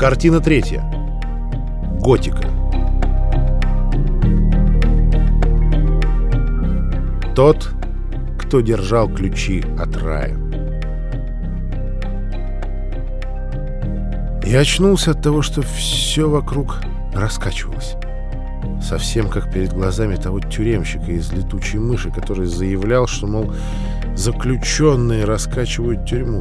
Картина третья. Готика. Тот, кто держал ключи от рая. Я очнулся от того, что все вокруг раскачивалось. Совсем как перед глазами того тюремщика из летучей мыши, который заявлял, что, мол, заключенные раскачивают тюрьму.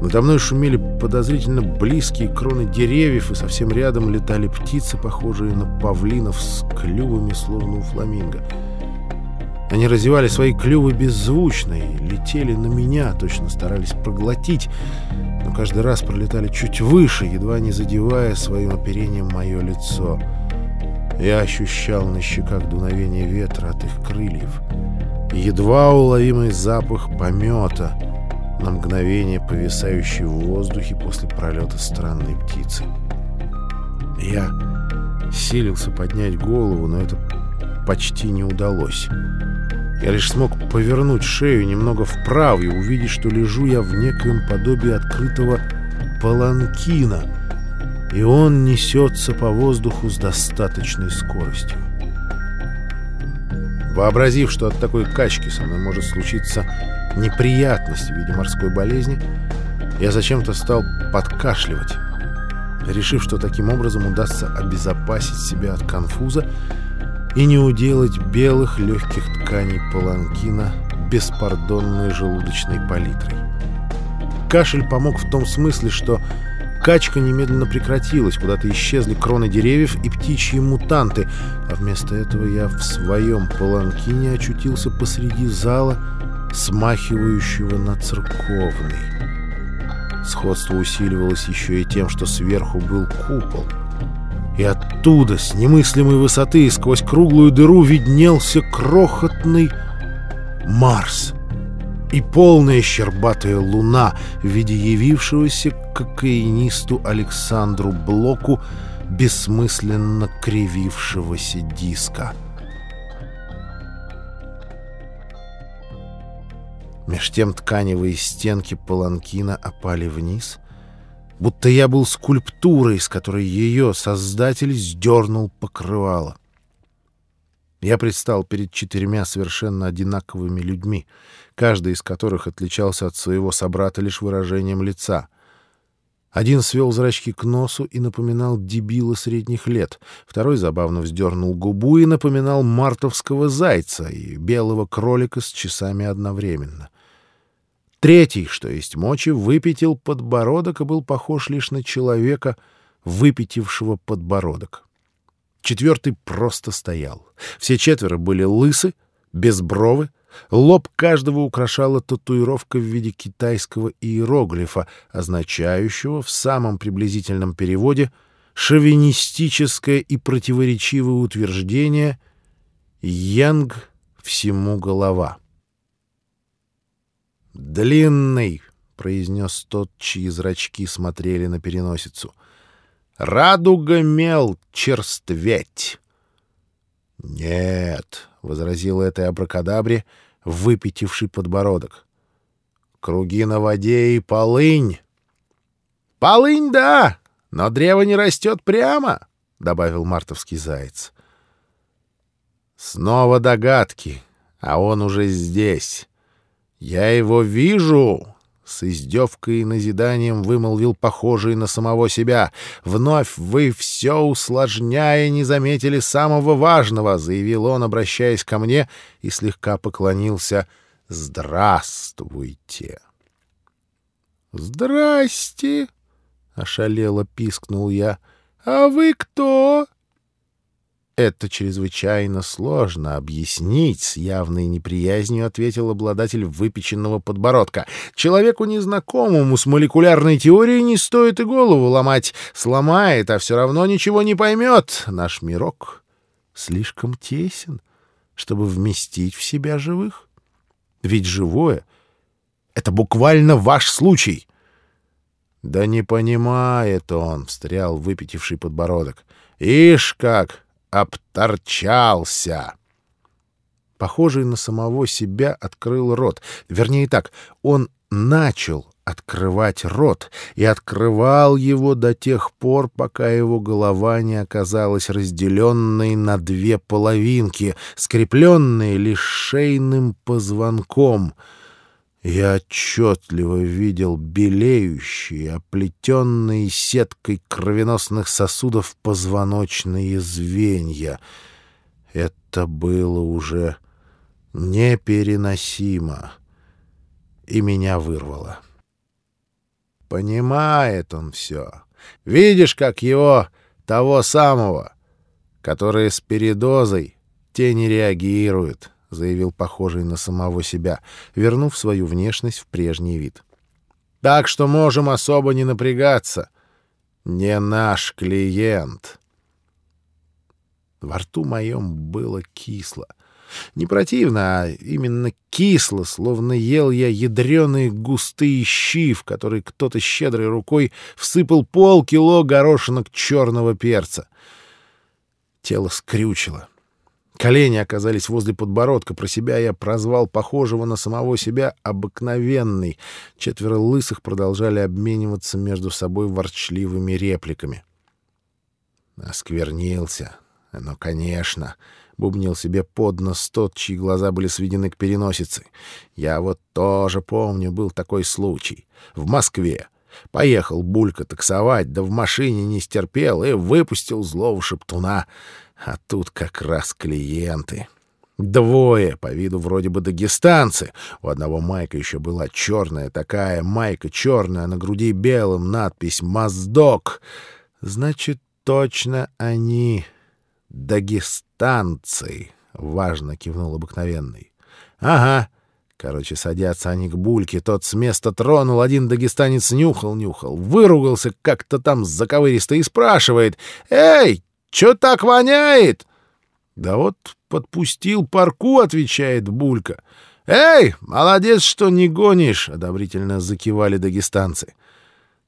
Надо мной шумели подозрительно близкие кроны деревьев, и совсем рядом летали птицы, похожие на павлинов с клювами, словно у фламинго. Они разевали свои клювы беззвучно и летели на меня, точно старались проглотить, но каждый раз пролетали чуть выше, едва не задевая своим оперением мое лицо. Я ощущал на щеках дуновение ветра от их крыльев, едва уловимый запах помета — на мгновение повисающий в воздухе после пролета странной птицы. Я силился поднять голову, но это почти не удалось. Я лишь смог повернуть шею немного вправо и увидеть, что лежу я в некоем подобии открытого паланкина, и он несется по воздуху с достаточной скоростью. Вообразив, что от такой качки со мной может случиться неприятность в виде морской болезни, я зачем-то стал подкашливать, решив, что таким образом удастся обезопасить себя от конфуза и не уделать белых легких тканей паланкина беспардонной желудочной палитрой. Кашель помог в том смысле, что качка немедленно прекратилась, куда-то исчезли кроны деревьев и птичьи мутанты, а вместо этого я в своем паланкине очутился посреди зала, смахивающего на церковный. Сходство усиливалось еще и тем, что сверху был купол. И оттуда, с немыслимой высоты, сквозь круглую дыру виднелся крохотный Марс и полная щербатая луна в виде явившегося кокаинисту Александру Блоку бессмысленно кривившегося диска — Меж тем тканевые стенки паланкина опали вниз, будто я был скульптурой, с которой ее создатель сдернул покрывало. Я предстал перед четырьмя совершенно одинаковыми людьми, каждый из которых отличался от своего собрата лишь выражением лица — один свел зрачки к носу и напоминал дебила средних лет, второй забавно вздернул губу и напоминал мартовского зайца и белого кролика с часами одновременно. Третий, что есть мочи, выпятил подбородок и был похож лишь на человека, выпятившего подбородок. Четвертый просто стоял. Все четверо были лысы, без бровы, лоб каждого украшала татуировка в виде китайского иероглифа, означающего в самом приблизительном переводе шовинистическое и противоречивое утверждение «Янг всему голова». «Длинный», — произнес тот, чьи зрачки смотрели на переносицу. «Радуга мел черстветь». «Нет», — возразил этой абракадабре, выпятивший подбородок. «Круги на воде и полынь». «Полынь, да, но древо не растет прямо», — добавил мартовский заяц. «Снова догадки, а он уже здесь». «Я его вижу!» — с издевкой и назиданием вымолвил похожий на самого себя. «Вновь вы все усложняя не заметили самого важного», — заявил он, обращаясь ко мне, и слегка поклонился. «Здравствуйте!» «Здрасте!» — ошалело пискнул я. «А вы кто?» «Это чрезвычайно сложно объяснить», — с явной неприязнью ответил обладатель выпеченного подбородка. «Человеку незнакомому с молекулярной теорией не стоит и голову ломать. Сломает, а все равно ничего не поймет. Наш мирок слишком тесен, чтобы вместить в себя живых. Ведь живое — это буквально ваш случай». «Да не понимает он», — встрял выпятивший подбородок. «Ишь как!» Обторчался. Похожий на самого себя открыл рот. Вернее так, он начал открывать рот, и открывал его до тех пор, пока его голова не оказалась разделенной на две половинки, скрепленные лишь шейным позвонком. Я отчетливо видел белеющие, оплетенные сеткой кровеносных сосудов позвоночные звенья. Это было уже непереносимо, и меня вырвало. Понимает он все. Видишь, как его, того самого, который с передозой, те не реагируют, — заявил похожий на самого себя, вернув свою внешность в прежний вид. — Так что можем особо не напрягаться. Не наш клиент. Во рту моем было кисло. Не противно, а именно кисло, словно ел я ядреные густые щи, в которые кто-то щедрой рукой всыпал полкило горошинок черного перца. Тело скрючило. Колени оказались возле подбородка. Про себя я прозвал похожего на самого себя обыкновенный. Четверо лысых продолжали обмениваться между собой ворчливыми репликами. Осквернился. Ну, конечно бубнил себе под нос тот, чьи глаза были сведены к переносице. Я вот тоже помню, был такой случай. В Москве. Поехал Булька таксовать, да в машине не стерпел и выпустил злого шептуна. А тут как раз клиенты. Двое, по виду вроде бы дагестанцы. У одного майка еще была черная такая, майка черная, на груди белым надпись «Моздок». Значит, точно они дагестанцы, — важно кивнул обыкновенный. — Ага. Короче, садятся они к бульке, тот с места тронул, один дагестанец нюхал-нюхал, выругался как-то там заковыристо и спрашивает, «Эй, чё так воняет?» «Да вот подпустил парку», — отвечает булька. «Эй, молодец, что не гонишь», — одобрительно закивали дагестанцы.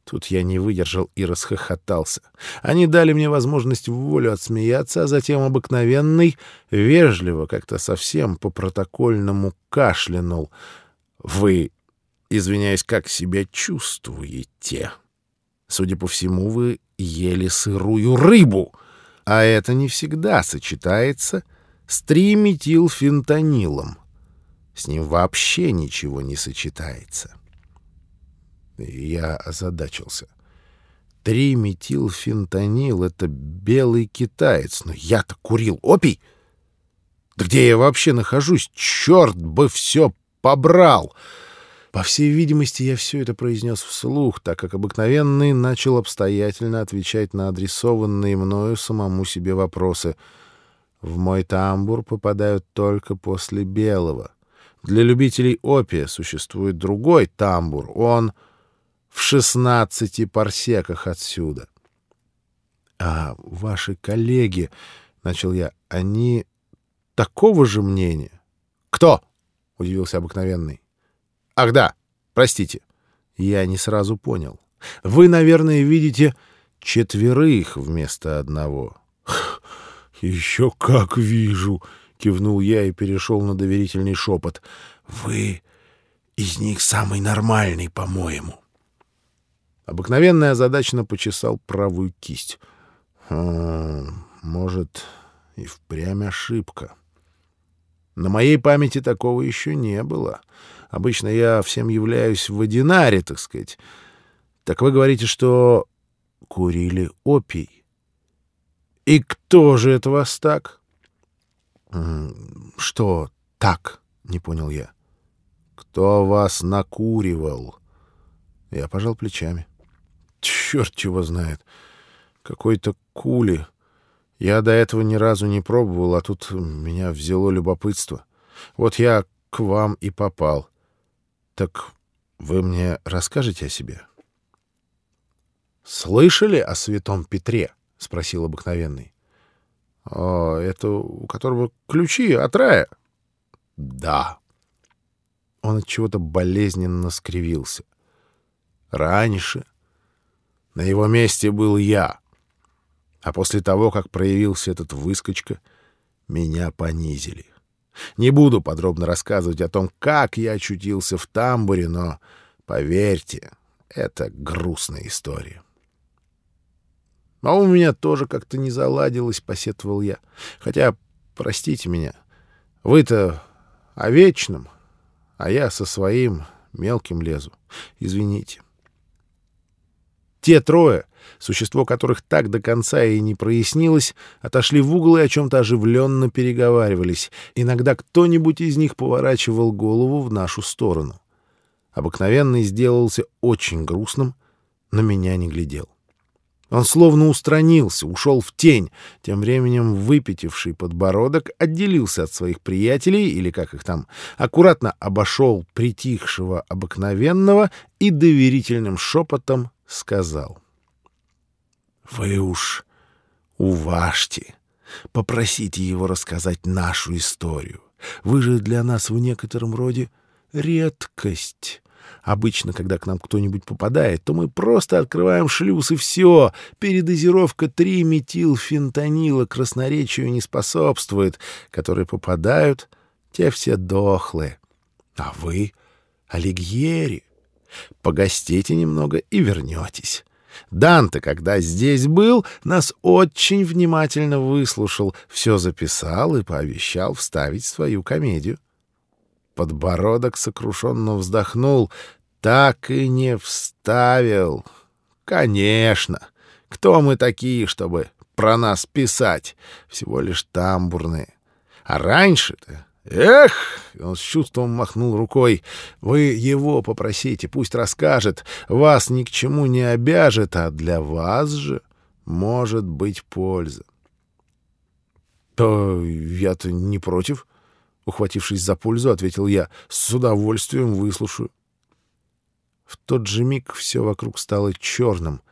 Тут я не выдержал и расхохотался. Они дали мне возможность в волю отсмеяться, а затем обыкновенный, вежливо, как-то совсем по-протокольному кашлянул. «Вы, извиняюсь, как себя чувствуете?» «Судя по всему, вы ели сырую рыбу, а это не всегда сочетается с триметилфентанилом. С ним вообще ничего не сочетается». Я озадачился. Три метилфентанил — это белый китаец, но я-то курил опий. Да где я вообще нахожусь? Черт бы все побрал! По всей видимости, я все это произнес вслух, так как обыкновенный начал обстоятельно отвечать на адресованные мною самому себе вопросы. В мой тамбур попадают только после белого. Для любителей опия существует другой тамбур. Он в шестнадцати парсеках отсюда. — А ваши коллеги, — начал я, — они такого же мнения? — Кто? — удивился обыкновенный. — Ах да, простите. Я не сразу понял. Вы, наверное, видите четверых вместо одного. — Еще как вижу! — кивнул я и перешел на доверительный шепот. — Вы из них самый нормальный, по-моему. Обыкновенный озадаченно почесал правую кисть. Хм, может, и впрямь ошибка. На моей памяти такого еще не было. Обычно я всем являюсь в одинаре, так сказать. Так вы говорите, что курили опий. И кто же это вас так? Что так? Не понял я. Кто вас накуривал? Я пожал плечами. Черт его знает. Какой-то кули. Я до этого ни разу не пробовал, а тут меня взяло любопытство. Вот я к вам и попал. Так вы мне расскажете о себе? «Слышали о святом Петре?» — спросил обыкновенный. «О, это у которого ключи от рая?» «Да». Он от чего-то болезненно скривился. «Раньше на его месте был я. А после того, как проявился этот выскочка, меня понизили. Не буду подробно рассказывать о том, как я очутился в тамбуре, но, поверьте, Это грустная история. А у меня тоже как-то не заладилось, посетовал я. Хотя, простите меня, вы-то о вечном, а я со своим мелким лезу. Извините. Те трое, существо которых так до конца и не прояснилось, отошли в угол и о чем-то оживленно переговаривались. Иногда кто-нибудь из них поворачивал голову в нашу сторону. Обыкновенный сделался очень грустным, на меня не глядел. Он словно устранился, ушел в тень. Тем временем выпятивший подбородок отделился от своих приятелей, или как их там, аккуратно обошел притихшего обыкновенного и доверительным шепотом сказал. «Вы уж уважьте, попросите его рассказать нашу историю. Вы же для нас в некотором роде редкость». Обычно, когда к нам кто-нибудь попадает, то мы просто открываем шлюз, и все. Передозировка 3-метилфентанила красноречию не способствует. Которые попадают, те все дохлые. А вы — Алигьери. Погостите немного и вернетесь. Данте, когда здесь был, нас очень внимательно выслушал, все записал и пообещал вставить свою комедию. Подбородок сокрушенно вздохнул. Так и не вставил. Конечно. Кто мы такие, чтобы про нас писать? Всего лишь тамбурные. А раньше-то... Эх! Он с чувством махнул рукой. Вы его попросите, пусть расскажет. Вас ни к чему не обяжет, а для вас же может быть польза. То я-то не против. Ухватившись за пользу, ответил я. «С удовольствием выслушаю». В тот же миг все вокруг стало черным,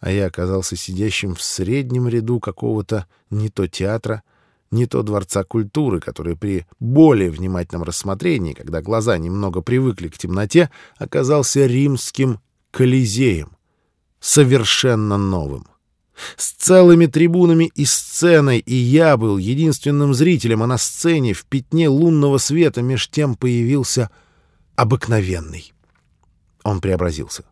а я оказался сидящим в среднем ряду какого-то не то театра, не то дворца культуры, который при более внимательном рассмотрении, когда глаза немного привыкли к темноте, оказался римским колизеем, совершенно новым с целыми трибунами и сценой, и я был единственным зрителем, а на сцене в пятне лунного света меж тем появился обыкновенный. Он преобразился.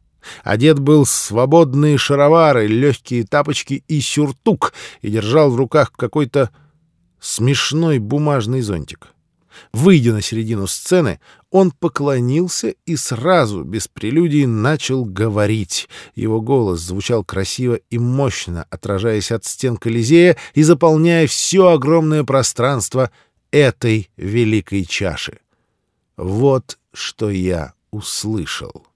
Одет был свободные шаровары, легкие тапочки и сюртук, и держал в руках какой-то смешной бумажный зонтик. Выйдя на середину сцены, он поклонился и сразу, без прелюдий, начал говорить. Его голос звучал красиво и мощно, отражаясь от стен Колизея и заполняя все огромное пространство этой великой чаши. Вот что я услышал.